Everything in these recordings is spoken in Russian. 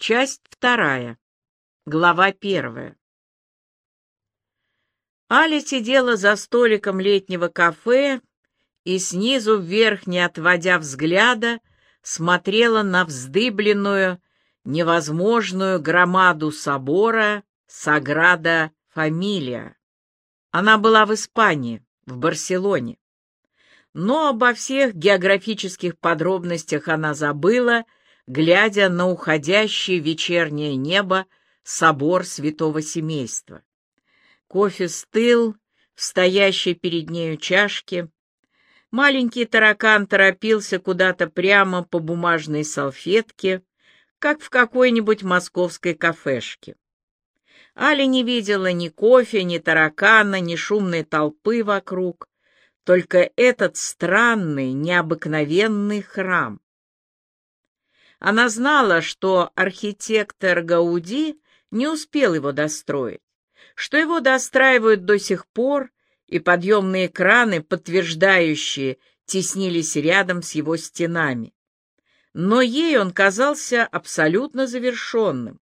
Часть вторая. Глава первая. Аля сидела за столиком летнего кафе и снизу вверх, не отводя взгляда, смотрела на вздыбленную, невозможную громаду собора Саграда Фамилия. Она была в Испании, в Барселоне. Но обо всех географических подробностях она забыла, глядя на уходящее вечернее небо собор святого семейства. Кофе стыл в стоящей перед нею чашке. Маленький таракан торопился куда-то прямо по бумажной салфетке, как в какой-нибудь московской кафешке. Аля не видела ни кофе, ни таракана, ни шумной толпы вокруг, только этот странный, необыкновенный храм. Она знала, что архитектор Гауди не успел его достроить, что его достраивают до сих пор, и подъемные краны, подтверждающие, теснились рядом с его стенами. Но ей он казался абсолютно завершенным.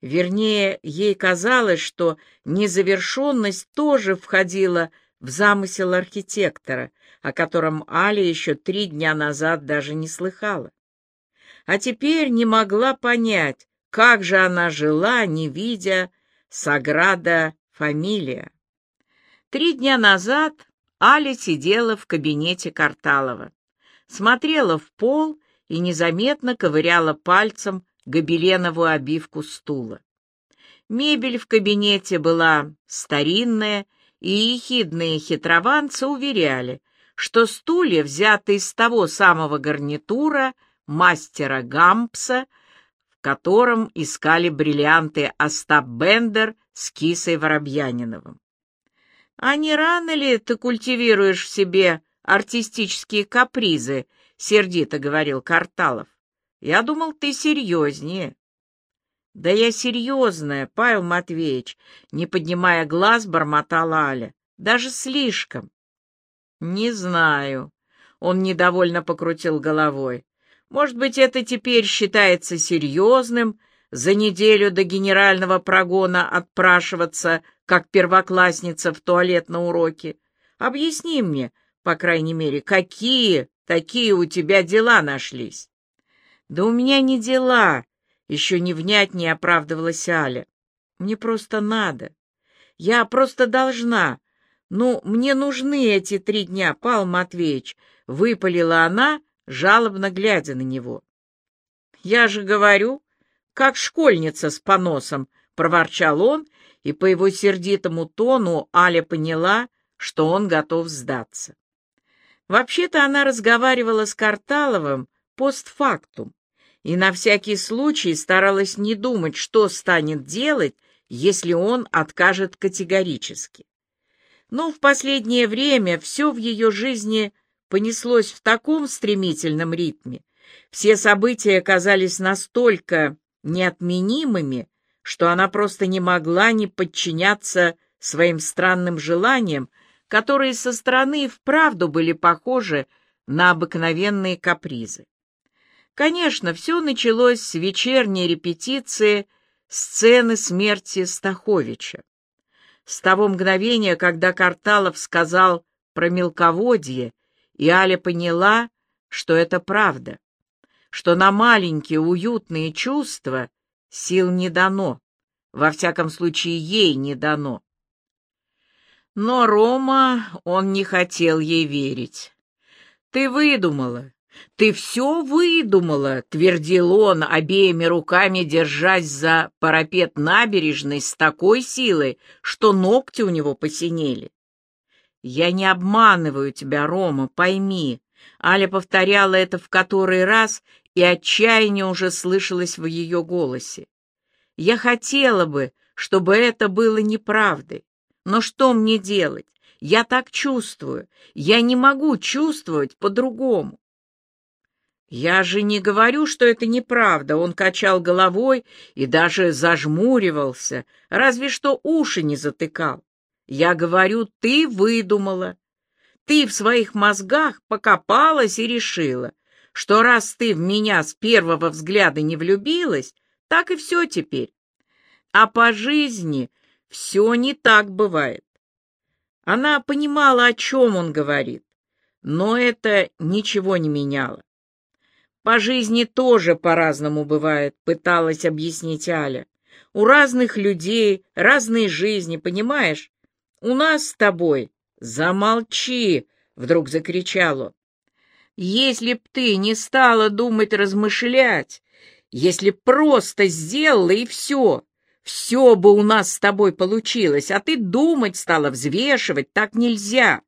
Вернее, ей казалось, что незавершенность тоже входила в замысел архитектора, о котором Аля еще три дня назад даже не слыхала. А теперь не могла понять, как же она жила, не видя Саграда Фамилия. Три дня назад Аля сидела в кабинете Карталова, смотрела в пол и незаметно ковыряла пальцем гобеленовую обивку стула. Мебель в кабинете была старинная, и ехидные хитрованцы уверяли, что стулья взяты из того самого гарнитура мастера Гампса, в котором искали бриллианты Остап Бендер с Кисой Воробьяниновым. «А не рано ли ты культивируешь в себе артистические капризы?» — сердито говорил Карталов. «Я думал, ты серьезнее». «Да я серьезная, Павел Матвеевич», — не поднимая глаз, бормотала Аля. «Даже слишком». «Не знаю», — он недовольно покрутил головой. «Может быть, это теперь считается серьезным, за неделю до генерального прогона отпрашиваться, как первоклассница в туалет на уроке? Объясни мне, по крайней мере, какие такие у тебя дела нашлись?» «Да у меня не дела», еще не внятнее оправдывалась Аля. Мне просто надо. Я просто должна. Ну, мне нужны эти три дня, Павел Матвеевич, — выпалила она, жалобно глядя на него. Я же говорю, как школьница с поносом, — проворчал он, и по его сердитому тону Аля поняла, что он готов сдаться. Вообще-то она разговаривала с Карталовым постфактум, и на всякий случай старалась не думать, что станет делать, если он откажет категорически. Но в последнее время все в ее жизни понеслось в таком стремительном ритме, все события оказались настолько неотменимыми, что она просто не могла не подчиняться своим странным желаниям, которые со стороны вправду были похожи на обыкновенные капризы. Конечно, все началось с вечерней репетиции сцены смерти Стаховича. С того мгновения, когда Карталов сказал про мелководье, и Аля поняла, что это правда, что на маленькие уютные чувства сил не дано, во всяком случае ей не дано. Но Рома, он не хотел ей верить. «Ты выдумала, «Ты все выдумала», — твердил он, обеими руками держась за парапет набережной с такой силой, что ногти у него посинели. «Я не обманываю тебя, Рома, пойми». Аля повторяла это в который раз, и отчаяние уже слышалось в ее голосе. «Я хотела бы, чтобы это было неправдой. Но что мне делать? Я так чувствую. Я не могу чувствовать по-другому. «Я же не говорю, что это неправда», — он качал головой и даже зажмуривался, разве что уши не затыкал. «Я говорю, ты выдумала. Ты в своих мозгах покопалась и решила, что раз ты в меня с первого взгляда не влюбилась, Так и все теперь. А по жизни все не так бывает. Она понимала, о чем он говорит, но это ничего не меняло. По жизни тоже по-разному бывает, пыталась объяснить Аля. У разных людей разные жизни, понимаешь? У нас с тобой... Замолчи, вдруг закричал он. Если б ты не стала думать размышлять, если просто сделала и все, все бы у нас с тобой получилось, а ты думать стала, взвешивать, так нельзя.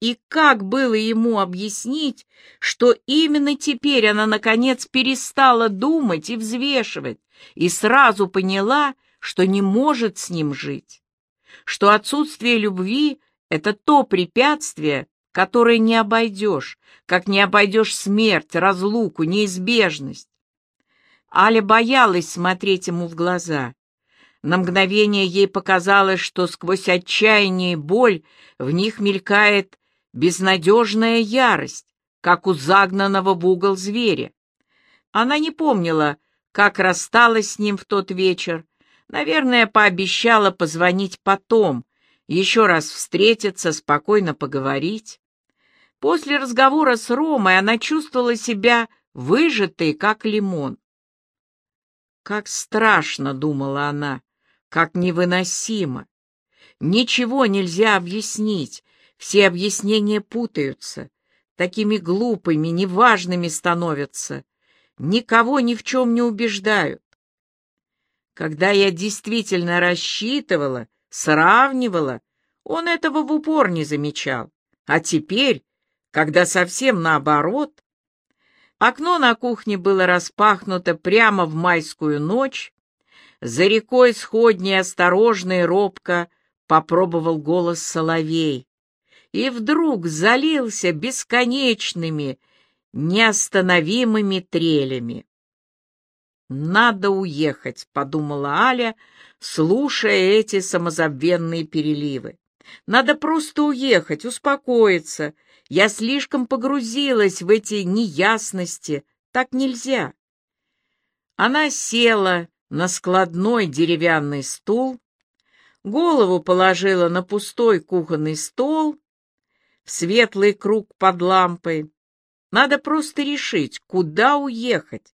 И как было ему объяснить, что именно теперь она, наконец, перестала думать и взвешивать, и сразу поняла, что не может с ним жить, что отсутствие любви — это то препятствие, которое не обойдешь, как не обойдешь смерть, разлуку, неизбежность. Аля боялась смотреть ему в глаза. На мгновение ей показалось, что сквозь отчаяние и боль в них мелькает безнадежная ярость, как у загнанного в угол зверя. Она не помнила, как рассталась с ним в тот вечер. Наверное, пообещала позвонить потом, еще раз встретиться, спокойно поговорить. После разговора с Ромой она чувствовала себя выжатой, как лимон. Как страшно, думала она, как невыносимо. Ничего нельзя объяснить, все объяснения путаются, такими глупыми, неважными становятся, никого ни в чем не убеждают. Когда я действительно рассчитывала, сравнивала, он этого в упор не замечал. А теперь, когда совсем наоборот, Окно на кухне было распахнуто прямо в майскую ночь. За рекой сходней осторожно и робко попробовал голос соловей. И вдруг залился бесконечными, неостановимыми трелями. «Надо уехать», — подумала Аля, слушая эти самозабвенные переливы. «Надо просто уехать, успокоиться, я слишком погрузилась в эти неясности. Так нельзя. Она села на складной деревянный стул, голову положила на пустой кухонный стол, в светлый круг под лампой. Надо просто решить, куда уехать,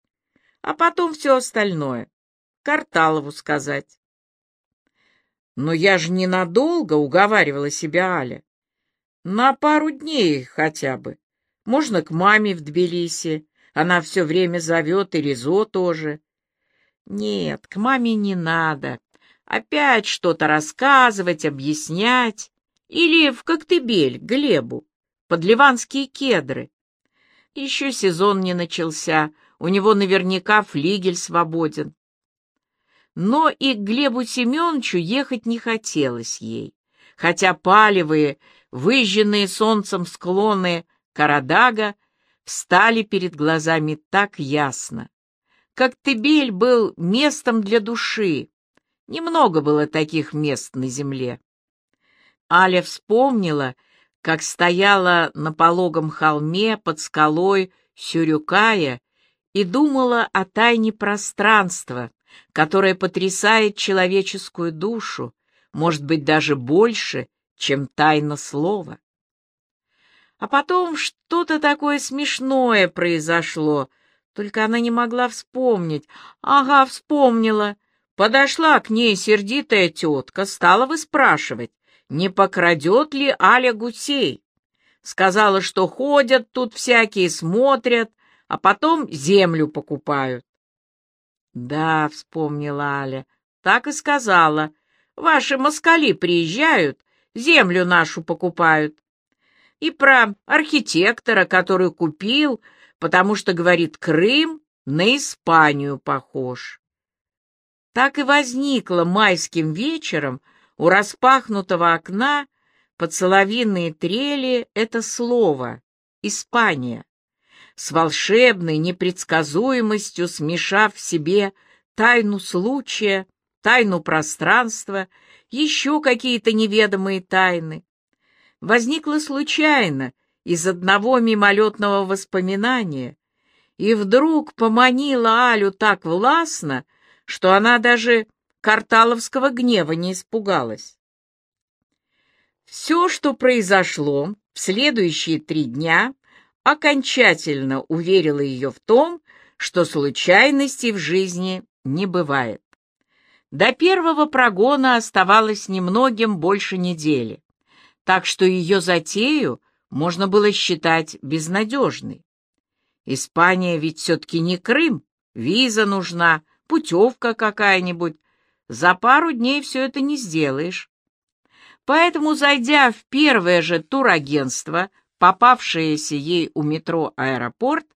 а потом все остальное. Карталову сказать. «Но я же ненадолго», — уговаривала себя Аля. На пару дней хотя бы. Можно к маме в Тбилиси. Она все время зовет, и Ризо тоже. Нет, к маме не надо. Опять что-то рассказывать, объяснять. Или в Коктебель, Глебу, под ливанские кедры. Еще сезон не начался, у него наверняка флигель свободен. Но и к Глебу Семеновичу ехать не хотелось ей, хотя палевые выжженные солнцем склоны Карадага встали перед глазами так ясно. Как Тебель был местом для души. Немного было таких мест на земле. Аля вспомнила, как стояла на пологом холме под скалой Сюрюкая и думала о тайне пространства, которое потрясает человеческую душу, может быть, даже больше, чем тайна слова. А потом что-то такое смешное произошло, только она не могла вспомнить. Ага, вспомнила. Подошла к ней сердитая тетка, стала выспрашивать, не покрадет ли Аля гусей. Сказала, что ходят тут всякие, смотрят, а потом землю покупают. Да, вспомнила Аля, так и сказала. Ваши москали приезжают, землю нашу покупают. И про архитектора, который купил, потому что, говорит, Крым на Испанию похож. Так и возникло майским вечером у распахнутого окна под соловинные трели это слово «Испания», с волшебной непредсказуемостью смешав в себе тайну случая, тайну пространства еще какие-то неведомые тайны. Возникло случайно, из одного мимолетного воспоминания, и вдруг поманила Алю так властно, что она даже карталовского гнева не испугалась. Все, что произошло в следующие три дня, окончательно уверило ее в том, что случайностей в жизни не бывает. До первого прогона оставалось немногим больше недели, так что ее затею можно было считать безнадежной. Испания ведь все-таки не Крым, виза нужна, путевка какая-нибудь. За пару дней все это не сделаешь. Поэтому, зайдя в первое же турагентство, попавшееся ей у метро аэропорт,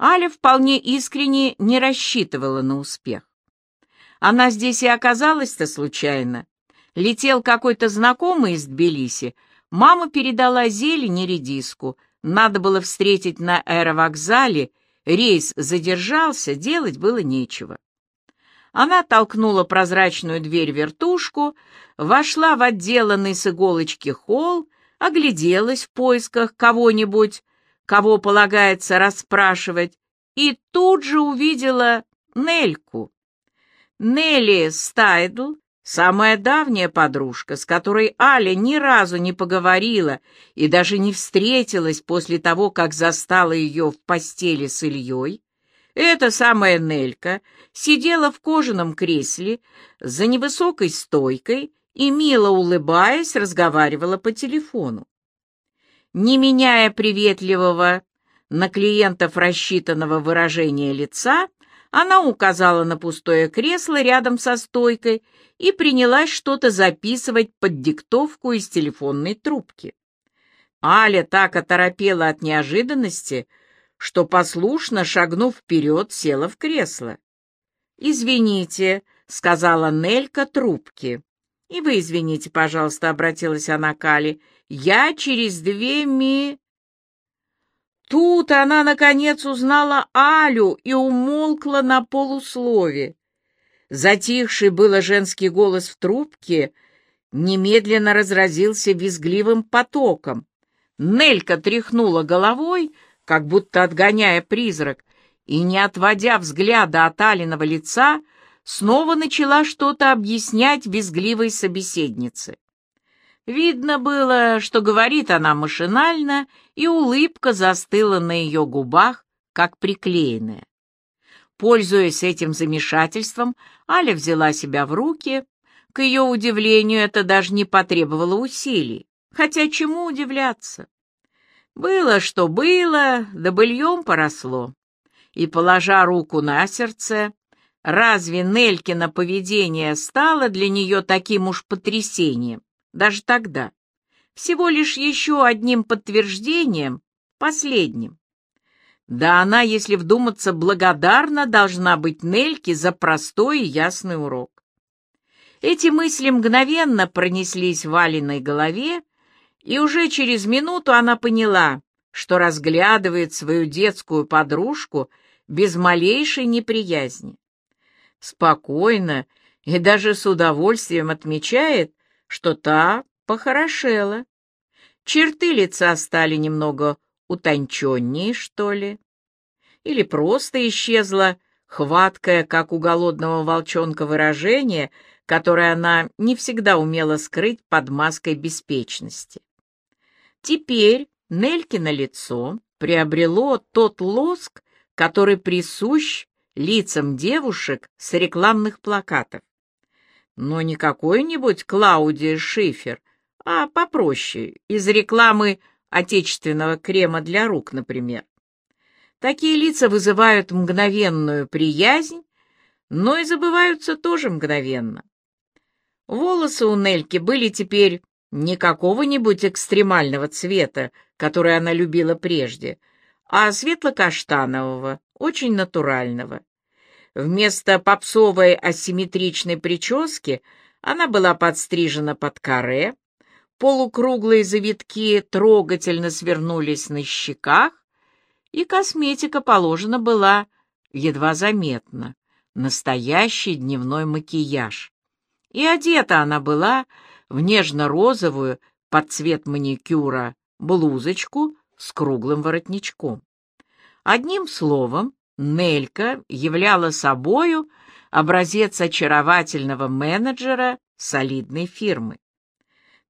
Аля вполне искренне не рассчитывала на успех. Она здесь и оказалась-то случайно. Летел какой-то знакомый из Тбилиси, мама передала зелень и редиску. Надо было встретить на аэровокзале, рейс задержался, делать было нечего. Она толкнула прозрачную дверь-вертушку, вошла в отделанный с иголочки холл, огляделась в поисках кого-нибудь, кого полагается расспрашивать, и тут же увидела Нельку. Нелли Стайдл, самая давняя подружка, с которой Аля ни разу не поговорила и даже не встретилась после того, как застала ее в постели с Ильей, эта самая Нелька сидела в кожаном кресле за невысокой стойкой и, мило улыбаясь, разговаривала по телефону. Не меняя приветливого на клиентов рассчитанного выражения лица, она указала на пустое кресло рядом со стойкой и принялась что-то записывать под диктовку из телефонной трубки. Аля так оторопела от неожиданности, что, послушно шагнув вперед, села в кресло. «Извините», — сказала Нелька трубки. «И вы извините, пожалуйста», — обратилась она к Али. «Я через две ми...» Тут она, наконец, узнала Алю и умолкла на полуслове. Затихший было женский голос в трубке немедленно разразился визгливым потоком. Нелька тряхнула головой, как будто отгоняя призрак, и, не отводя взгляда от Алиного лица, снова начала что-то объяснять визгливой собеседнице. Видно было, что говорит она машинально, и улыбка застыла на ее губах, как приклеенная. Пользуясь этим замешательством, Аля взяла себя в руки. К ее удивлению, это даже не потребовало усилий. Хотя чему удивляться? Было, что было, да быльем поросло. И, положа руку на сердце, разве Нелькино поведение стало для нее таким уж потрясением? даже тогда, всего лишь еще одним подтверждением, последним. Да она, если вдуматься, благодарна должна быть Нельке за простой и ясный урок. Эти мысли мгновенно пронеслись в Алиной голове, и уже через минуту она поняла, что разглядывает свою детскую подружку без малейшей неприязни. Спокойно и даже с удовольствием отмечает, что та похорошела. Черты лица стали немного утонченнее, что ли. Или просто исчезла хваткое, как у голодного волчонка, выражение, которое она не всегда умела скрыть под маской беспечности. Теперь Нелькино лицо приобрело тот лоск, который присущ лицам девушек с рекламных плакатов. Но не какой-нибудь Клаудия Шифер, а попроще, из рекламы отечественного крема для рук, например. Такие лица вызывают мгновенную приязнь, но и забываются тоже мгновенно. Волосы у Нельки были теперь не какого-нибудь экстремального цвета, который она любила прежде, а светло-каштанового, очень натурального. Вместо попсовой асимметричной прически она была подстрижена под каре, полукруглые завитки трогательно свернулись на щеках, и косметика положена была едва заметно, настоящий дневной макияж. И одета она была в нежно-розовую под цвет маникюра блузочку с круглым воротничком. Одним словом, Нелька являла собою образец очаровательного менеджера солидной фирмы.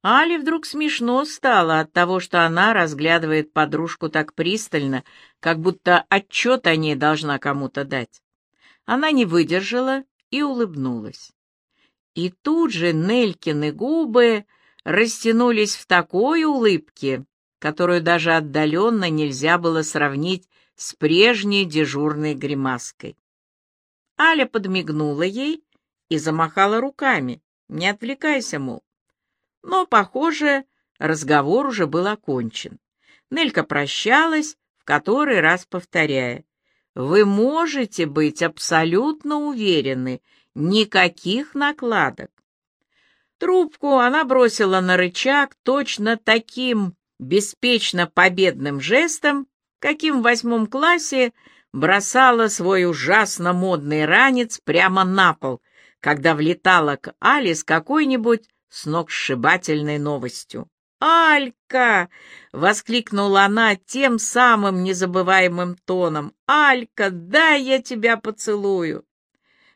Али вдруг смешно стало от того, что она разглядывает подружку так пристально, как будто отчет о ней должна кому-то дать. Она не выдержала и улыбнулась. И тут же Нелькины губы растянулись в такой улыбке, которую даже отдаленно нельзя было сравнить с прежней дежурной гримаской. Аля подмигнула ей и замахала руками. «Не отвлекайся, мол». Но, похоже, разговор уже был окончен. Нелька прощалась, в который раз повторяя. «Вы можете быть абсолютно уверены, никаких накладок». Трубку она бросила на рычаг точно таким беспечно победным жестом, каким в восьмом классе бросала свой ужасно модный ранец прямо на пол, когда влетала к Али с какой-нибудь сногсшибательной новостью. «Алька!» — воскликнула она тем самым незабываемым тоном. «Алька, дай я тебя поцелую!»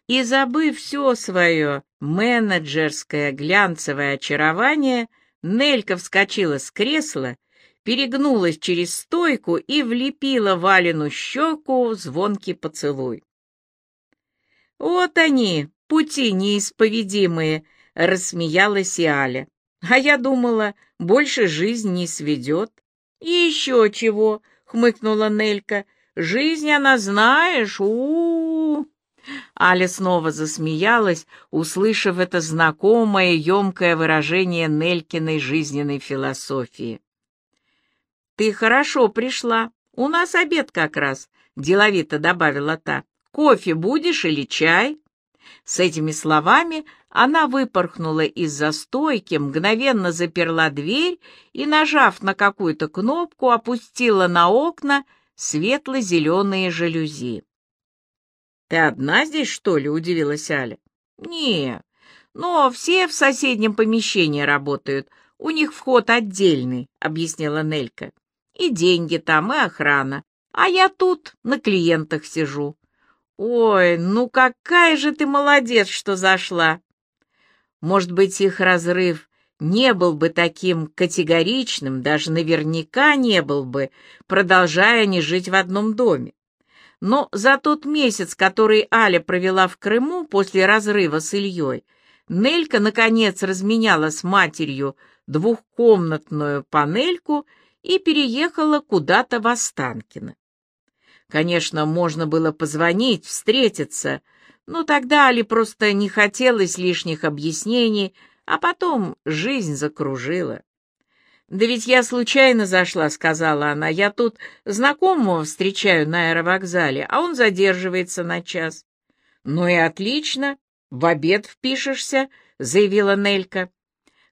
И, забыв все свое менеджерское глянцевое очарование, Нелька вскочила с кресла перегнулась через стойку и влепила Валину щеку звонкий поцелуй. «Вот они, пути неисповедимые!» — рассмеялась и Аля. «А я думала, больше жизнь не сведет». «И еще чего!» — хмыкнула Нелька. «Жизнь она знаешь, у, -у, -у Аля снова засмеялась, услышав это знакомое, емкое выражение Нелькиной жизненной философии. «Ты хорошо пришла. У нас обед как раз», — деловито добавила та. «Кофе будешь или чай?» С этими словами она выпорхнула из-за стойки, мгновенно заперла дверь и, нажав на какую-то кнопку, опустила на окна светло-зеленые жалюзи. «Ты одна здесь, что ли?» — удивилась Аля. «Не, но все в соседнем помещении работают. У них вход отдельный», — объяснила Нелька. И деньги там, и охрана. А я тут на клиентах сижу. Ой, ну какая же ты молодец, что зашла. Может быть, их разрыв не был бы таким категоричным, даже наверняка не был бы, продолжая они жить в одном доме. Но за тот месяц, который Аля провела в Крыму после разрыва с Ильей, Нелька, наконец, разменяла с матерью двухкомнатную панельку и переехала куда-то в Останкино. Конечно, можно было позвонить, встретиться, но тогда Али просто не хотелось лишних объяснений, а потом жизнь закружила. «Да ведь я случайно зашла», — сказала она. «Я тут знакомого встречаю на аэровокзале, а он задерживается на час». «Ну и отлично, в обед впишешься», — заявила Нелька.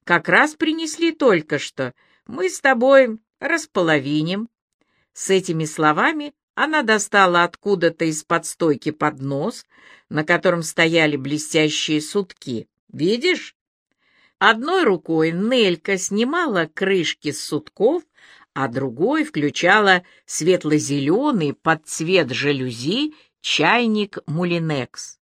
«Как раз принесли только что. Мы с тобой располовиним». С этими словами она достала откуда-то из-под стойки поднос, на котором стояли блестящие сутки. «Видишь?» Одной рукой Нелька снимала крышки с сутков, а другой включала светло-зеленый под цвет жалюзи чайник Мулинекс.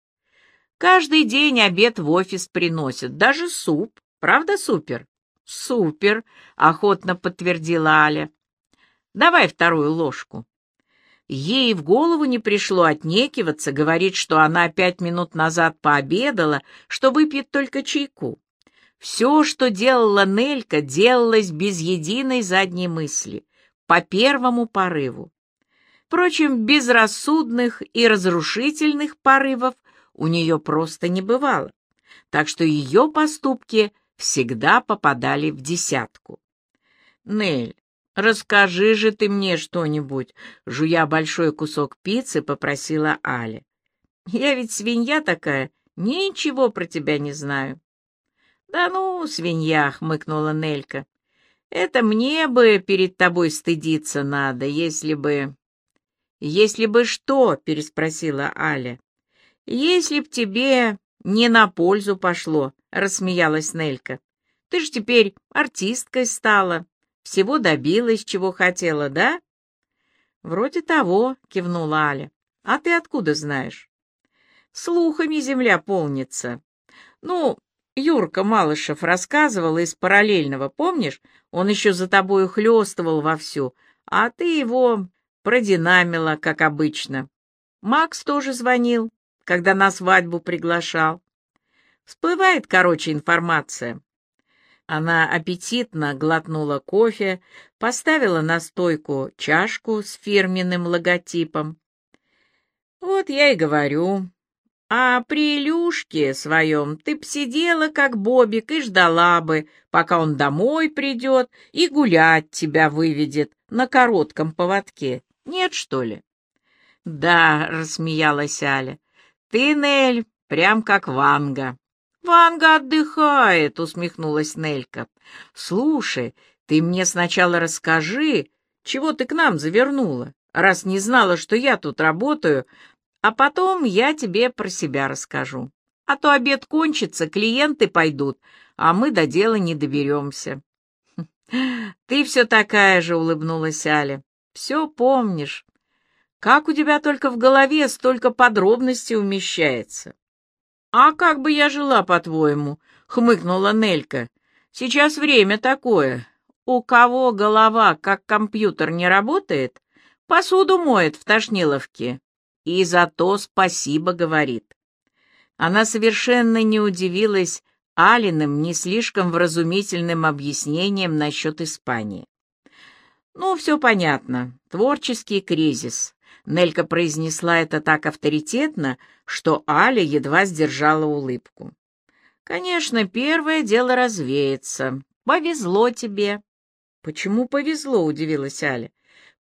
Каждый день обед в офис приносят, даже суп. Правда, супер? «Супер!» — охотно подтвердила Аля. «Давай вторую ложку». Ей в голову не пришло отнекиваться, говорит, что она пять минут назад пообедала, что выпьет только чайку. Все, что делала Нелька, делалось без единой задней мысли, по первому порыву. Впрочем, безрассудных и разрушительных порывов у нее просто не бывало, так что ее поступки — всегда попадали в десятку. «Нель, расскажи же ты мне что-нибудь», — жуя большой кусок пиццы, попросила Аля. «Я ведь свинья такая, ничего про тебя не знаю». «Да ну, свинья», — хмыкнула Нелька. «Это мне бы перед тобой стыдиться надо, если бы...» «Если бы что?» — переспросила Аля. «Если б тебе не на пользу пошло», — рассмеялась Нелька. «Ты ж теперь артисткой стала, всего добилась, чего хотела, да?» Вроде того, кивнула Аля. А ты откуда знаешь? Слухами земля полнится. Ну, Юрка Малышев рассказывал из параллельного, помнишь? Он еще за тобою хлестывал вовсю, а ты его продинамила, как обычно. Макс тоже звонил, когда на свадьбу приглашал. Всплывает, короче, информация. Она аппетитно глотнула кофе, поставила на стойку чашку с фирменным логотипом. «Вот я и говорю. А при Илюшке своем ты б сидела, как Бобик, и ждала бы, пока он домой придет и гулять тебя выведет на коротком поводке. Нет, что ли?» «Да», — рассмеялась Аля, — «ты, Нель, прям как Ванга». «Ванга отдыхает», — усмехнулась Нелька. «Слушай, ты мне сначала расскажи, чего ты к нам завернула, раз не знала, что я тут работаю, а потом я тебе про себя расскажу. А то обед кончится, клиенты пойдут, а мы до дела не доберемся». «Ты все такая же», — улыбнулась Аля. «Все помнишь. Как у тебя только в голове столько подробностей умещается?» «А как бы я жила, по-твоему?» — хмыкнула Нелька. «Сейчас время такое. У кого голова, как компьютер, не работает, посуду моет в Тошниловке. И за то спасибо говорит». Она совершенно не удивилась Алиным не слишком вразумительным объяснением насчет Испании. «Ну, все понятно. Творческий кризис. Нелька произнесла это так авторитетно, что Аля едва сдержала улыбку. «Конечно, первое дело развеется. Повезло тебе». «Почему повезло?» — удивилась Аля.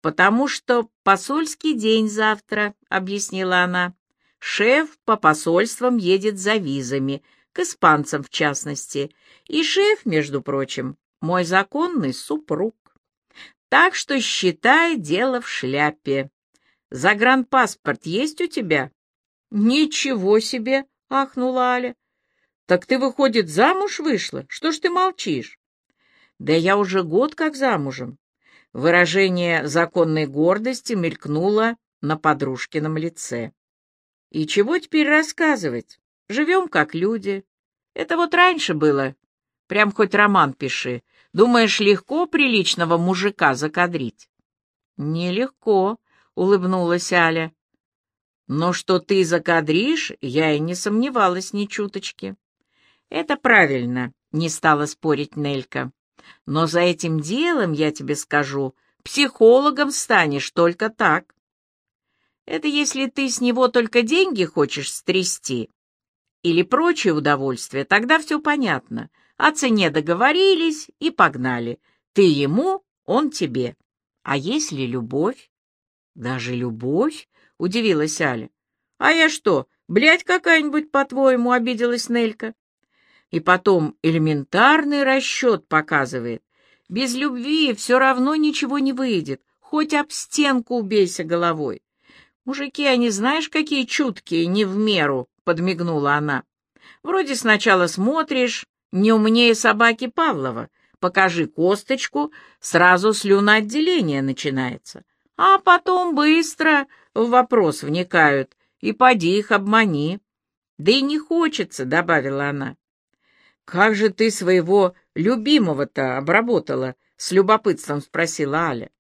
«Потому что посольский день завтра», — объяснила она. «Шеф по посольствам едет за визами, к испанцам в частности. И шеф, между прочим, мой законный супруг. Так что считай дело в шляпе. Загранпаспорт есть у тебя? Ничего себе, ахнула Аля. Так ты, выходит, замуж вышла? Что ж ты молчишь? Да я уже год как замужем. Выражение законной гордости мелькнуло на подружкином лице. И чего теперь рассказывать? Живем как люди. Это вот раньше было. Прям хоть роман пиши. Думаешь, легко приличного мужика закадрить? Нелегко, — улыбнулась Аля. «Но что ты закадришь, я и не сомневалась ни чуточки». «Это правильно», — не стала спорить Нелька. «Но за этим делом, я тебе скажу, психологом станешь только так. Это если ты с него только деньги хочешь стрясти или прочее удовольствие, тогда все понятно. О цене договорились и погнали. Ты ему, он тебе. А если любовь? «Даже любовь?» — удивилась Аля. «А я что, блядь какая-нибудь, по-твоему?» — обиделась Нелька. И потом элементарный расчет показывает. Без любви все равно ничего не выйдет, хоть об стенку убейся головой. Мужики, они знаешь, какие чуткие, не в меру, — подмигнула она. Вроде сначала смотришь, не умнее собаки Павлова. Покажи косточку, сразу слюноотделение начинается а потом быстро в вопрос вникают, и поди их обмани. Да и не хочется, — добавила она. Как же ты своего любимого-то обработала? — с любопытством спросила Аля.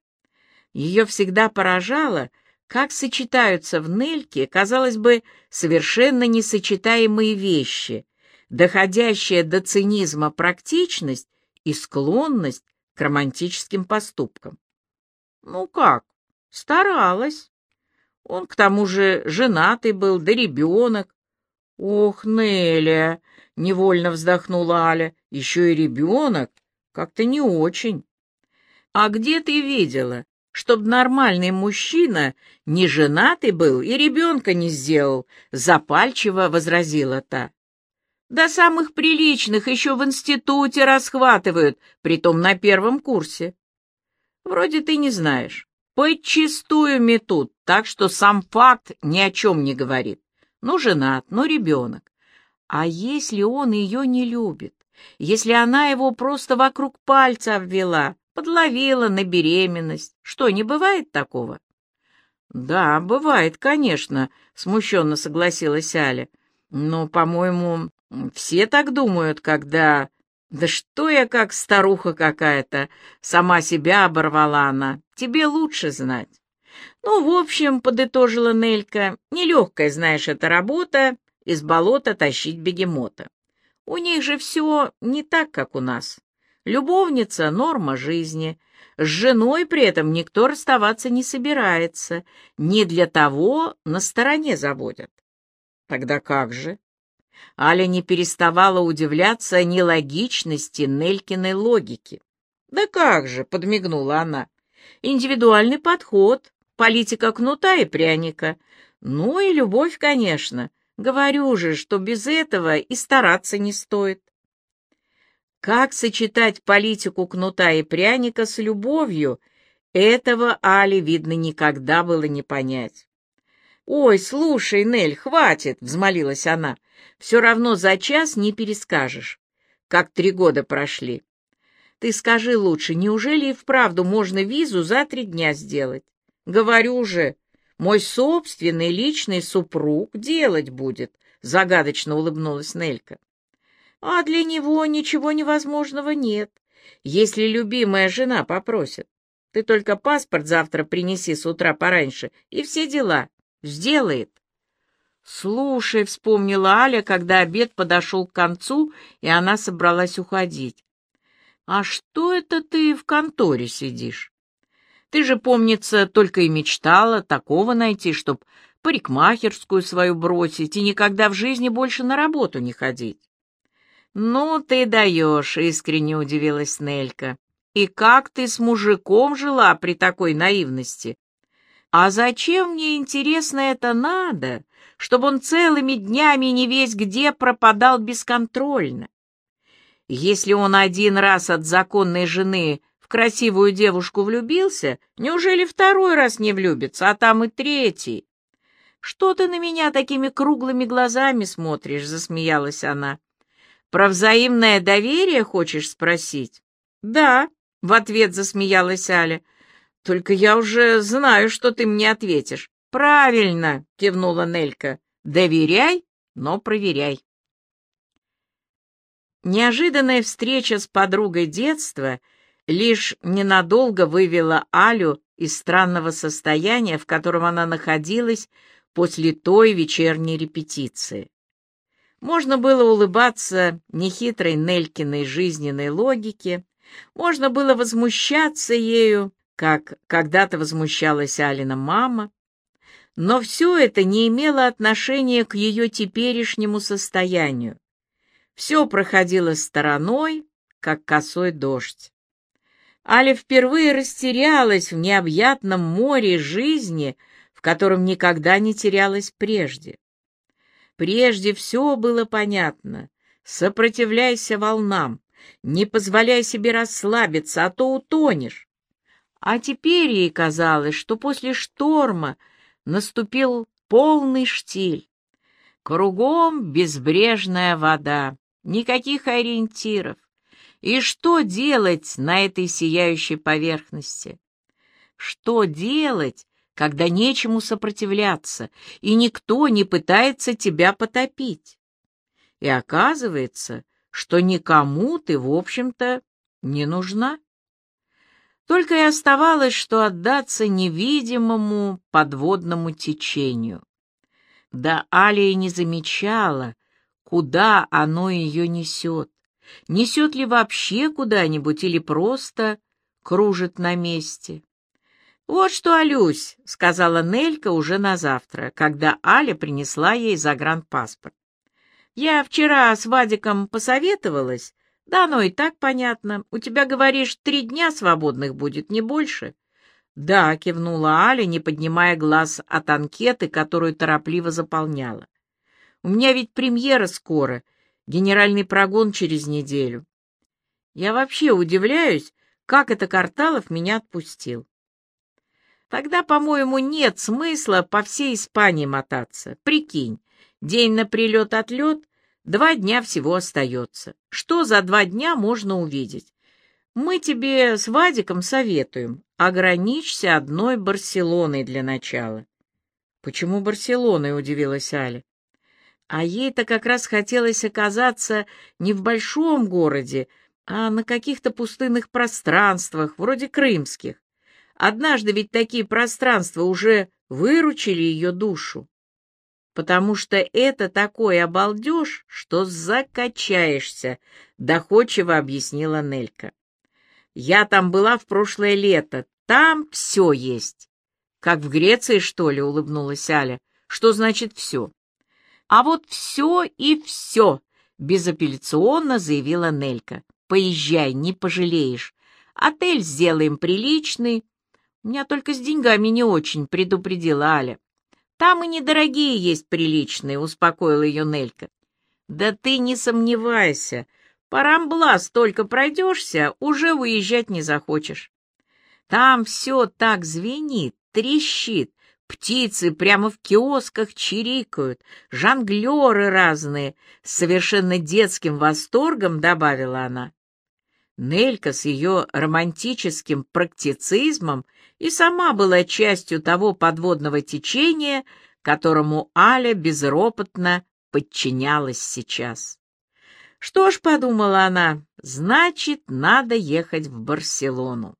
Ее всегда поражало, как сочетаются в Нельке, казалось бы, совершенно несочетаемые вещи, доходящая до цинизма практичность и склонность к романтическим поступкам. Ну как, Старалась. Он, к тому же, женатый был, да ребенок. Ох, Неля, — невольно вздохнула Аля, — еще и ребенок. Как-то не очень. А где ты видела, чтоб нормальный мужчина не женатый был и ребенка не сделал? Запальчиво возразила та. До самых приличных еще в институте расхватывают, притом на первом курсе. Вроде ты не знаешь. Подчистую метут, так что сам факт ни о чем не говорит. Ну, женат, ну, ребенок. А если он ее не любит? Если она его просто вокруг пальца обвела, подловила на беременность? Что, не бывает такого? «Да, бывает, конечно», — смущенно согласилась Аля. «Но, по-моему, все так думают, когда...» «Да что я как старуха какая-то!» — сама себя оборвала она. «Тебе лучше знать». «Ну, в общем, — подытожила Нелька, — нелегкая, знаешь, эта работа — из болота тащить бегемота. У них же все не так, как у нас. Любовница — норма жизни. С женой при этом никто расставаться не собирается. Не для того на стороне заводят. Тогда как же? Аля не переставала удивляться нелогичности Нелькиной логики. «Да как же!» — подмигнула она. «Индивидуальный подход, политика кнута и пряника. Ну и любовь, конечно. Говорю же, что без этого и стараться не стоит». Как сочетать политику кнута и пряника с любовью, этого Але, видно, никогда было не понять. «Ой, слушай, Нель, хватит!» — взмолилась она. «Все равно за час не перескажешь, как три года прошли. Ты скажи лучше, неужели и вправду можно визу за три дня сделать? Говорю же, мой собственный личный супруг делать будет», — загадочно улыбнулась Нелька. «А для него ничего невозможного нет, если любимая жена попросит. Ты только паспорт завтра принеси с утра пораньше, и все дела». Сделает. «Слушай», — вспомнила Аля, когда обед подошел к концу, и она собралась уходить. «А что это ты в конторе сидишь? Ты же, помнится, только и мечтала такого найти, чтоб парикмахерскую свою бросить и никогда в жизни больше на работу не ходить». «Ну, ты даешь», — искренне удивилась Нелька. «И как ты с мужиком жила при такой наивности? А зачем мне, интересно, это надо, чтобы он целыми днями не весь где пропадал бесконтрольно? Если он один раз от законной жены в красивую девушку влюбился, неужели второй раз не влюбится, а там и третий? «Что ты на меня такими круглыми глазами смотришь?» — засмеялась она. «Про взаимное доверие хочешь спросить?» «Да», — в ответ засмеялась Аля. Только я уже знаю, что ты мне ответишь. Правильно, кивнула Нелька. Доверяй, но проверяй. Неожиданная встреча с подругой детства лишь ненадолго вывела Алю из странного состояния, в котором она находилась после той вечерней репетиции. Можно было улыбаться нехитрой Нелькиной жизненной логике, можно было возмущаться ею, как когда-то возмущалась Алина мама, но все это не имело отношения к ее теперешнему состоянию. Все проходило стороной, как косой дождь. Аля впервые растерялась в необъятном море жизни, в котором никогда не терялась прежде. Прежде все было понятно. Сопротивляйся волнам, не позволяй себе расслабиться, а то утонешь. А теперь ей казалось, что после шторма наступил полный штиль. Кругом безбрежная вода, никаких ориентиров. И что делать на этой сияющей поверхности? Что делать, когда нечему сопротивляться, и никто не пытается тебя потопить? И оказывается, что никому ты, в общем-то, не нужна. Только и оставалось, что отдаться невидимому подводному течению. Да Алия не замечала, куда оно ее несет. Несет ли вообще куда-нибудь или просто кружит на месте. «Вот что, Алюсь», — сказала Нелька уже на завтра, когда Аля принесла ей загранпаспорт. «Я вчера с Вадиком посоветовалась, да, оно и так понятно. У тебя, говоришь, три дня свободных будет, не больше. Да, кивнула Аля, не поднимая глаз от анкеты, которую торопливо заполняла. У меня ведь премьера скоро, генеральный прогон через неделю. Я вообще удивляюсь, как это Карталов меня отпустил. Тогда, по-моему, нет смысла по всей Испании мотаться. Прикинь, день на прилет-отлет, Два дня всего остается. Что за два дня можно увидеть? Мы тебе с Вадиком советуем. ограничься одной Барселоной для начала. «Почему Барселоной?» — удивилась Аля. А ей-то как раз хотелось оказаться не в большом городе, а на каких-то пустынных пространствах, вроде крымских. Однажды ведь такие пространства уже выручили ее душу. Потому что это такой обалдеж, что закачаешься, доходчиво объяснила Нелька. Я там была в прошлое лето, там все есть. Как в Греции, что ли, улыбнулась Аля. Что значит все? А вот все и все, безапелляционно заявила Нелька. Поезжай, не пожалеешь. Отель сделаем приличный. У меня только с деньгами не очень, предупредила Аля. Там и недорогие есть приличные, успокоила ее Нелька. Да ты не сомневайся, по Рамблас только пройдешься, уже выезжать не захочешь. Там все так звенит, трещит, птицы прямо в киосках чирикают, жонглеры разные, с совершенно детским восторгом добавила она. Нелька с ее романтическим практицизмом и сама была частью того подводного течения, которому Аля безропотно подчинялась сейчас. Что ж, подумала она, значит, надо ехать в Барселону.